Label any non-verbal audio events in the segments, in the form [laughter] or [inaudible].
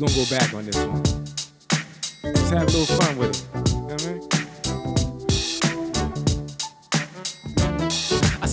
gonna go back on this one. Let's have a little fun with it.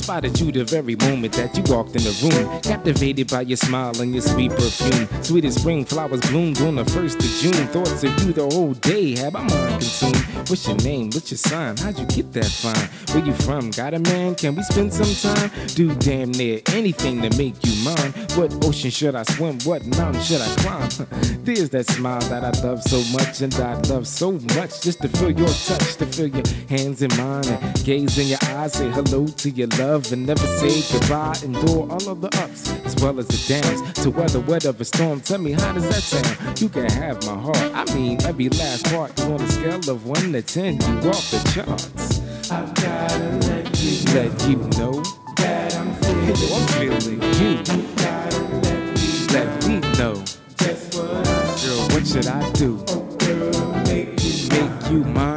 Spotted you the very moment that you walked in the room. Captivated by your smile and your sweet perfume. Sweet as spring flowers bloomed on the 1st of June. Thoughts of you the whole day had my mind consumed. What's your name? What's your sign? How'd you get that fine? Where you from? Got a man? Can we spend some time? Do damn near anything to make you mine. What ocean should I swim? What mountain should I climb? [laughs] There's that smile that I love so much, and I love so much just to feel your touch, to feel your hands in mine, and gaze in your eyes, say hello to your love, and never say goodbye. Endure all of the ups as well as the downs. To weather whatever storm, tell me how does that sound? You can have my heart. I mean every last part. On a scale of one to ten, you off the charts. I've gotta let you Let you know that I'm feeling. yo, I'm feeling you. Gotta let me Let me know, just what I girl. What should I do? Oh, girl make you Make you mine?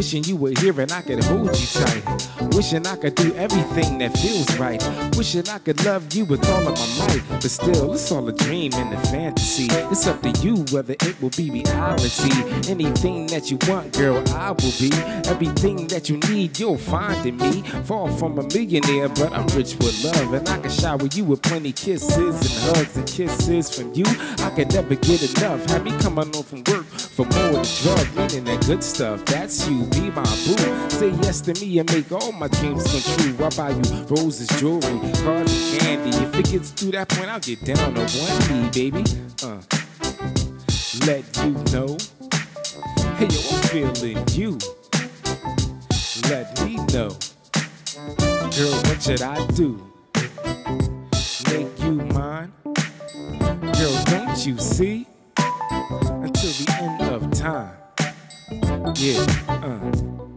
Wishing you were here and I could hold you tight. Wishing I could do everything that feels right. Wishing I could love you with all of my might. But still, it's all a dream and a fantasy. It's up to you whether it will be reality. Anything that you want, girl, I will be. Everything that you need, you'll find in me. Far from a millionaire, but I'm rich with love. And I can shower you with plenty kisses and hugs and kisses from you. I can never get enough. Have me coming home from work for more drug, meaning that good stuff. That's you, be my boo. Say yes to me and make all my dreams come true. I buy you roses, jewelry, cars, and candy. If it gets to that point, I'll get down on one knee, baby. Uh, let you know. Hey, yo, I'm feeling you. Let me know. Girl, what should I do? Make you mine? Girl, don't you see? Until the end of time. Yeah, uh.